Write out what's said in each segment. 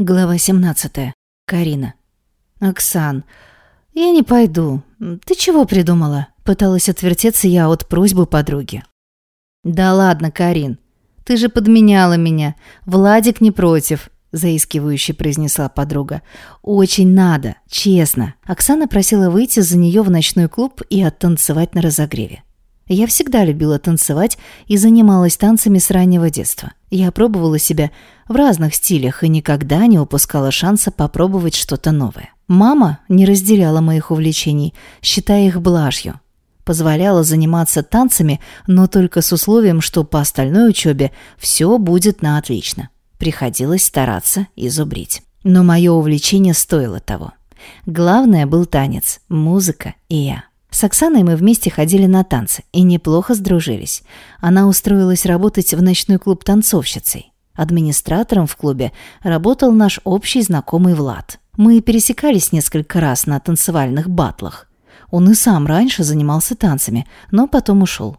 Глава 17. Карина. «Оксан, я не пойду. Ты чего придумала?» Пыталась отвертеться я от просьбы подруги. «Да ладно, Карин. Ты же подменяла меня. Владик не против», – заискивающе произнесла подруга. «Очень надо, честно». Оксана просила выйти за нее в ночной клуб и оттанцевать на разогреве. Я всегда любила танцевать и занималась танцами с раннего детства. Я пробовала себя в разных стилях и никогда не упускала шанса попробовать что-то новое. Мама не разделяла моих увлечений, считая их блажью. Позволяла заниматься танцами, но только с условием, что по остальной учебе все будет на отлично. Приходилось стараться и зубрить. Но мое увлечение стоило того. Главное был танец, музыка и я. С Оксаной мы вместе ходили на танцы и неплохо сдружились. Она устроилась работать в ночной клуб танцовщицей. Администратором в клубе работал наш общий знакомый Влад. Мы пересекались несколько раз на танцевальных батлах. Он и сам раньше занимался танцами, но потом ушел.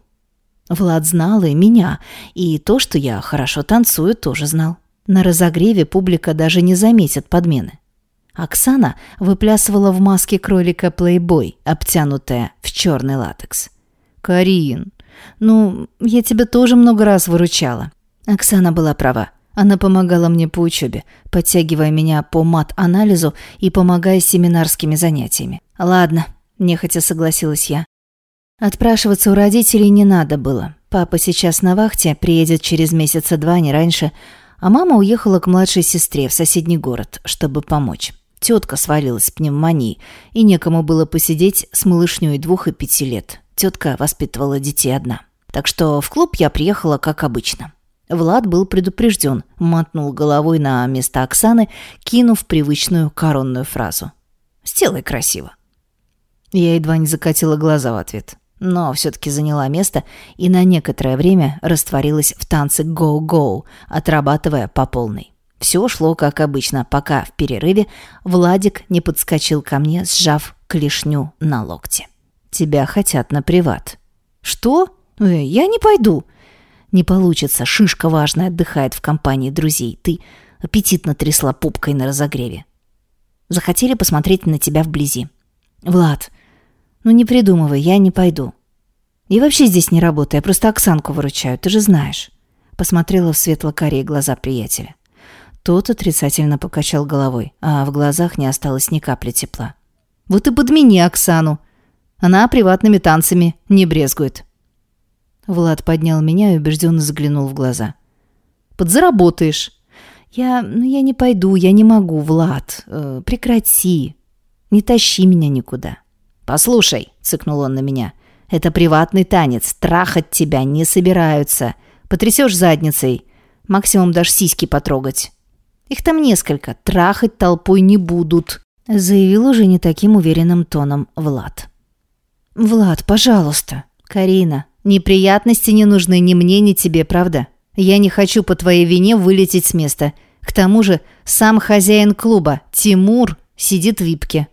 Влад знал и меня, и то, что я хорошо танцую, тоже знал. На разогреве публика даже не заметит подмены. Оксана выплясывала в маске кролика плейбой, обтянутая в черный латекс. «Карин, ну, я тебя тоже много раз выручала». Оксана была права. Она помогала мне по учебе, подтягивая меня по мат-анализу и помогая семинарскими занятиями. «Ладно», – нехотя согласилась я. Отпрашиваться у родителей не надо было. Папа сейчас на вахте, приедет через месяца два, не раньше, а мама уехала к младшей сестре в соседний город, чтобы помочь. Тетка свалилась с пневмонией, и некому было посидеть с малышней двух и пяти лет. Тетка воспитывала детей одна. Так что в клуб я приехала как обычно. Влад был предупрежден, мотнул головой на место Оксаны, кинув привычную коронную фразу. «Сделай красиво». Я едва не закатила глаза в ответ, но все-таки заняла место и на некоторое время растворилась в танце «Go-Go», отрабатывая по полной. Все шло как обычно, пока в перерыве Владик не подскочил ко мне, сжав клешню на локте. «Тебя хотят на приват». «Что? Э, я не пойду». «Не получится, шишка важная отдыхает в компании друзей. Ты аппетитно трясла пупкой на разогреве. Захотели посмотреть на тебя вблизи». «Влад, ну не придумывай, я не пойду». «И вообще здесь не работаю, я просто Оксанку выручаю, ты же знаешь». Посмотрела в светло-карие глаза приятеля. Тот отрицательно покачал головой, а в глазах не осталось ни капли тепла. «Вот и подмени Оксану. Она приватными танцами не брезгует». Влад поднял меня и убежденно заглянул в глаза. «Подзаработаешь». «Я... ну я не пойду, я не могу, Влад. Э, прекрати. Не тащи меня никуда». «Послушай», — цыкнул он на меня, — «это приватный танец, трахать тебя не собираются. Потрясешь задницей, максимум дашь сиськи потрогать». Их там несколько, трахать толпой не будут», — заявил уже не таким уверенным тоном Влад. «Влад, пожалуйста». «Карина, неприятности не нужны ни мне, ни тебе, правда? Я не хочу по твоей вине вылететь с места. К тому же сам хозяин клуба, Тимур, сидит в випке».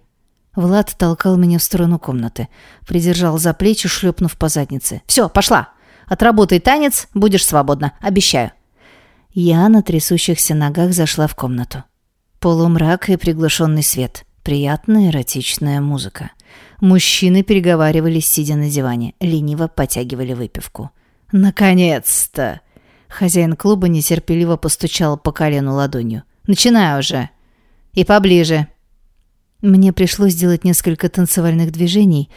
Влад толкал меня в сторону комнаты. Придержал за плечи, шлепнув по заднице. «Все, пошла. Отработай танец, будешь свободна. Обещаю». Я на трясущихся ногах зашла в комнату. Полумрак и приглушенный свет. Приятная эротичная музыка. Мужчины переговаривались, сидя на диване, лениво потягивали выпивку. «Наконец-то!» Хозяин клуба нетерпеливо постучал по колену ладонью. «Начинай уже!» «И поближе!» Мне пришлось сделать несколько танцевальных движений.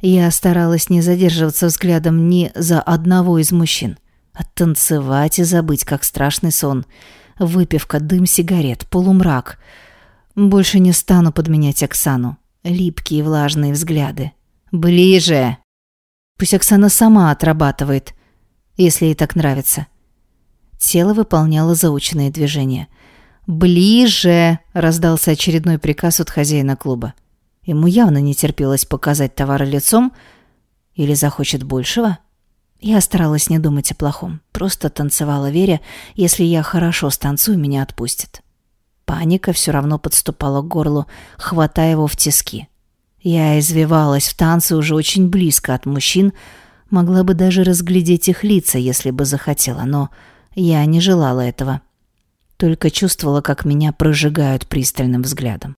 Я старалась не задерживаться взглядом ни за одного из мужчин. Оттанцевать и забыть, как страшный сон. Выпивка, дым сигарет, полумрак. Больше не стану подменять Оксану. Липкие влажные взгляды. «Ближе!» Пусть Оксана сама отрабатывает, если ей так нравится. Тело выполняло заученные движения. «Ближе!» – раздался очередной приказ от хозяина клуба. Ему явно не терпелось показать товар лицом или захочет большего. Я старалась не думать о плохом, просто танцевала, веря, если я хорошо станцую, меня отпустят. Паника все равно подступала к горлу, хватая его в тиски. Я извивалась в танце уже очень близко от мужчин, могла бы даже разглядеть их лица, если бы захотела, но я не желала этого. только чувствовала, как меня прожигают пристальным взглядом.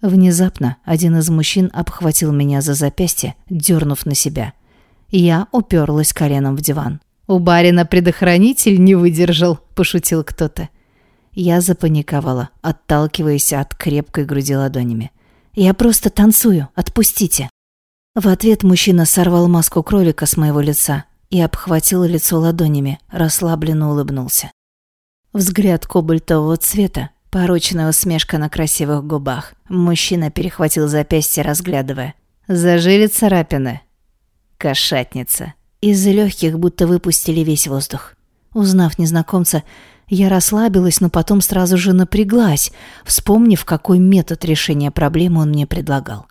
Внезапно один из мужчин обхватил меня за запястье, дернув на себя. Я уперлась коленом в диван. «У барина предохранитель не выдержал», – пошутил кто-то. Я запаниковала, отталкиваясь от крепкой груди ладонями. «Я просто танцую, отпустите!» В ответ мужчина сорвал маску кролика с моего лица и обхватил лицо ладонями, расслабленно улыбнулся. Взгляд кобальтового цвета, порочная усмешка на красивых губах. Мужчина перехватил запястье, разглядывая. «Зажили царапины?» «Кошатница». Из легких будто выпустили весь воздух. Узнав незнакомца, я расслабилась, но потом сразу же напряглась, вспомнив, какой метод решения проблемы он мне предлагал.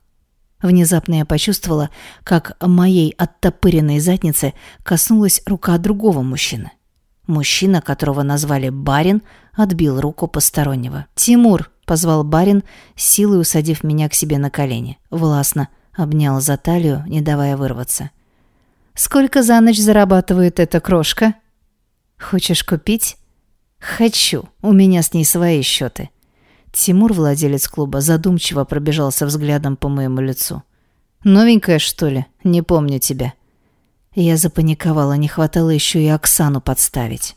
Внезапно я почувствовала, как моей оттопыренной задницы коснулась рука другого мужчины. Мужчина, которого назвали барин, отбил руку постороннего. «Тимур!» – позвал барин, силой усадив меня к себе на колени. Властно обнял за талию, не давая вырваться. «Сколько за ночь зарабатывает эта крошка?» «Хочешь купить?» «Хочу. У меня с ней свои счеты. Тимур, владелец клуба, задумчиво пробежался взглядом по моему лицу. «Новенькая, что ли? Не помню тебя». Я запаниковала, не хватало еще и Оксану подставить.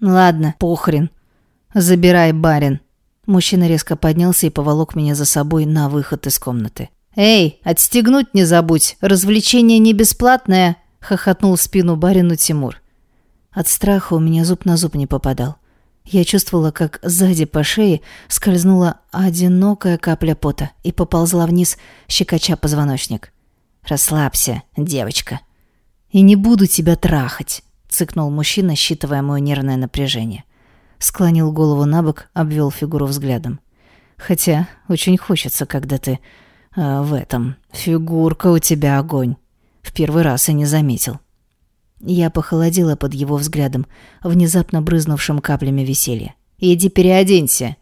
«Ладно, похрен. Забирай, барин». Мужчина резко поднялся и поволок меня за собой на выход из комнаты. «Эй, отстегнуть не забудь, развлечение не бесплатное!» — хохотнул в спину барину Тимур. От страха у меня зуб на зуб не попадал. Я чувствовала, как сзади по шее скользнула одинокая капля пота и поползла вниз, щекоча позвоночник. «Расслабься, девочка». «И не буду тебя трахать», — цыкнул мужчина, считывая мое нервное напряжение. Склонил голову на бок, обвел фигуру взглядом. «Хотя очень хочется, когда ты... Э, в этом... Фигурка у тебя огонь. В первый раз и не заметил». Я похолодела под его взглядом, внезапно брызнувшим каплями веселья. «Иди переоденься!»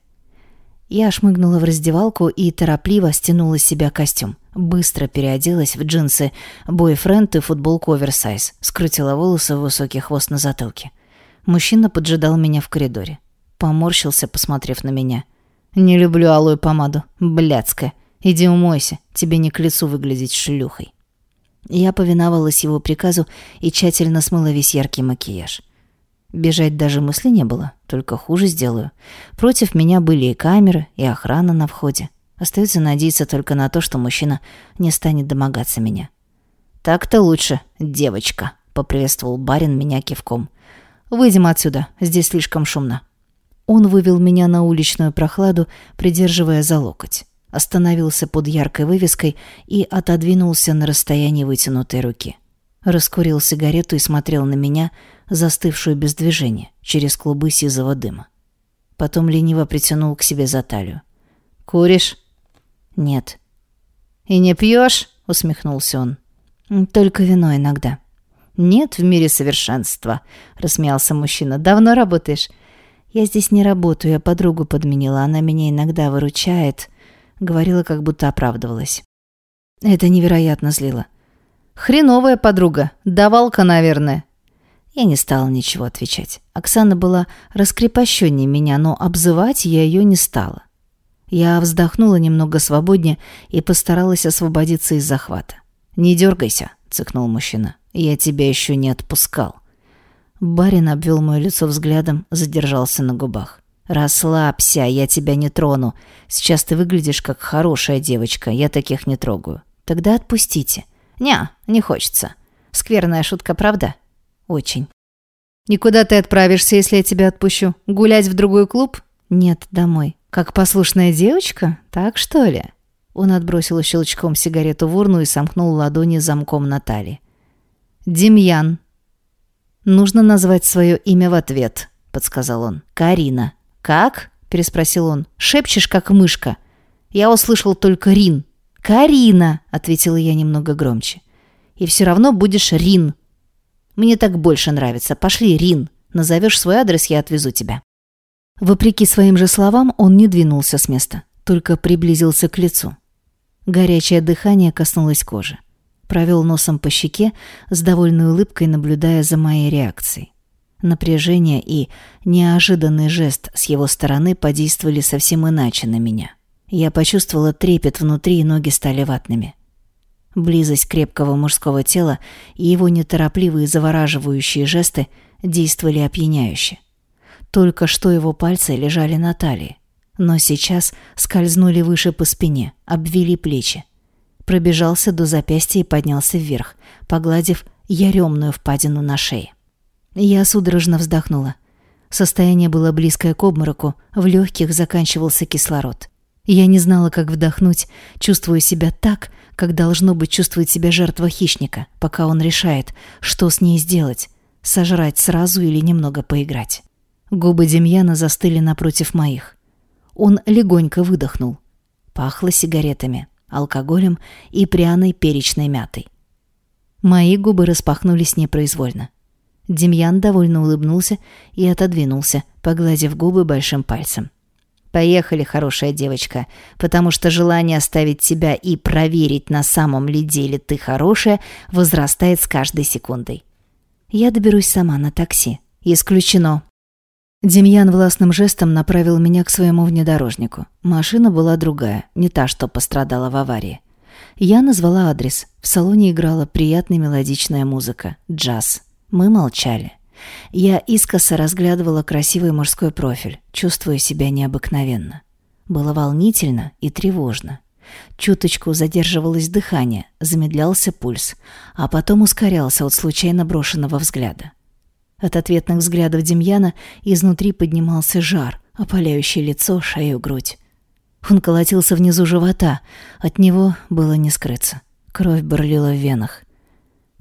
Я шмыгнула в раздевалку и торопливо стянула с себя костюм. Быстро переоделась в джинсы, бойфренд и футболку оверсайз. Скрутила волосы в высокий хвост на затылке. Мужчина поджидал меня в коридоре. Поморщился, посмотрев на меня. «Не люблю алую помаду. Блядская. Иди умойся. Тебе не к лицу выглядеть шлюхой». Я повиновалась его приказу и тщательно смыла весь яркий макияж. Бежать даже мысли не было, только хуже сделаю. Против меня были и камеры, и охрана на входе. Остается надеяться только на то, что мужчина не станет домогаться меня. «Так-то лучше, девочка», — поприветствовал барин меня кивком. «Выйдем отсюда, здесь слишком шумно». Он вывел меня на уличную прохладу, придерживая за локоть остановился под яркой вывеской и отодвинулся на расстоянии вытянутой руки. Раскурил сигарету и смотрел на меня, застывшую без движения, через клубы сизого дыма. Потом лениво притянул к себе за талию. «Куришь?» «Нет». «И не пьешь?» — усмехнулся он. «Только вино иногда». «Нет в мире совершенства», — рассмеялся мужчина. «Давно работаешь?» «Я здесь не работаю, я подругу подменила. Она меня иногда выручает». Говорила, как будто оправдывалась. Это невероятно злило. «Хреновая подруга. Давалка, наверное». Я не стала ничего отвечать. Оксана была раскрепощеннее меня, но обзывать я ее не стала. Я вздохнула немного свободнее и постаралась освободиться из захвата. «Не дергайся», — цыкнул мужчина. «Я тебя еще не отпускал». Барин обвел мое лицо взглядом, задержался на губах. «Расслабься, я тебя не трону. Сейчас ты выглядишь как хорошая девочка, я таких не трогаю». «Тогда отпустите». «Не, не хочется. Скверная шутка, правда?» «Очень». «Никуда ты отправишься, если я тебя отпущу? Гулять в другой клуб?» «Нет, домой». «Как послушная девочка? Так что ли?» Он отбросил щелчком сигарету в урну и сомкнул ладони замком на талии. «Демьян». «Нужно назвать свое имя в ответ», — подсказал он. «Карина». «Как?» – переспросил он. «Шепчешь, как мышка». Я услышал только Рин. «Карина!» – ответила я немного громче. «И все равно будешь Рин. Мне так больше нравится. Пошли, Рин. Назовешь свой адрес, я отвезу тебя». Вопреки своим же словам, он не двинулся с места, только приблизился к лицу. Горячее дыхание коснулось кожи. Провел носом по щеке, с довольной улыбкой наблюдая за моей реакцией. Напряжение и неожиданный жест с его стороны подействовали совсем иначе на меня. Я почувствовала трепет внутри, и ноги стали ватными. Близость крепкого мужского тела и его неторопливые завораживающие жесты действовали опьяняюще. Только что его пальцы лежали на талии, но сейчас скользнули выше по спине, обвели плечи. Пробежался до запястья и поднялся вверх, погладив яремную впадину на шее. Я судорожно вздохнула. Состояние было близкое к обмороку, в легких заканчивался кислород. Я не знала, как вдохнуть, чувствуя себя так, как должно быть чувствовать себя жертва хищника, пока он решает, что с ней сделать – сожрать сразу или немного поиграть. Губы Демьяна застыли напротив моих. Он легонько выдохнул. Пахло сигаретами, алкоголем и пряной перечной мятой. Мои губы распахнулись непроизвольно. Демьян довольно улыбнулся и отодвинулся, погладив губы большим пальцем. «Поехали, хорошая девочка, потому что желание оставить тебя и проверить, на самом ли деле ты хорошая, возрастает с каждой секундой. Я доберусь сама на такси. Исключено». Демьян властным жестом направил меня к своему внедорожнику. Машина была другая, не та, что пострадала в аварии. Я назвала адрес. В салоне играла приятная мелодичная музыка, джаз. Мы молчали. Я искоса разглядывала красивый мужской профиль, чувствуя себя необыкновенно. Было волнительно и тревожно. Чуточку задерживалось дыхание, замедлялся пульс, а потом ускорялся от случайно брошенного взгляда. От ответных взглядов Демьяна изнутри поднимался жар, опаляющий лицо, шею, грудь. Он колотился внизу живота, от него было не скрыться. Кровь бурлила в венах.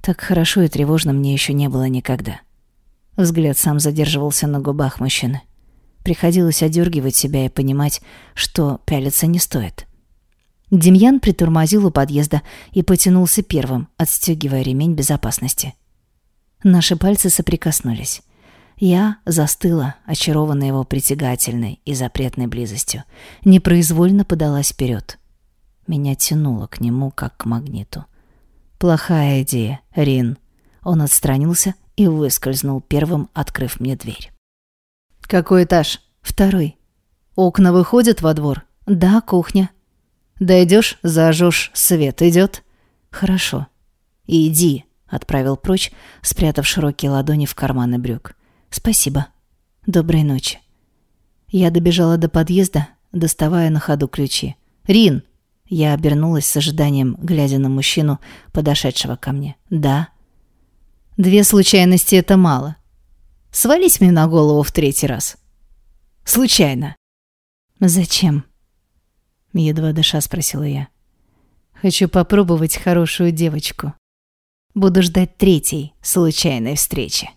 Так хорошо и тревожно мне еще не было никогда. Взгляд сам задерживался на губах мужчины. Приходилось одергивать себя и понимать, что пялиться не стоит. Демьян притормозил у подъезда и потянулся первым, отстегивая ремень безопасности. Наши пальцы соприкоснулись. Я застыла, очарованная его притягательной и запретной близостью. Непроизвольно подалась вперед. Меня тянуло к нему, как к магниту. «Плохая идея, Рин». Он отстранился и выскользнул первым, открыв мне дверь. «Какой этаж?» «Второй». «Окна выходят во двор?» «Да, кухня». «Дойдешь, зажжешь, свет идет?» «Хорошо». «Иди», — отправил прочь, спрятав широкие ладони в карманы брюк. «Спасибо. Доброй ночи». Я добежала до подъезда, доставая на ходу ключи. «Рин!» Я обернулась с ожиданием, глядя на мужчину, подошедшего ко мне. «Да». «Две случайности — это мало. Свались мне на голову в третий раз. Случайно». «Зачем?» Едва дыша спросила я. «Хочу попробовать хорошую девочку. Буду ждать третьей случайной встречи».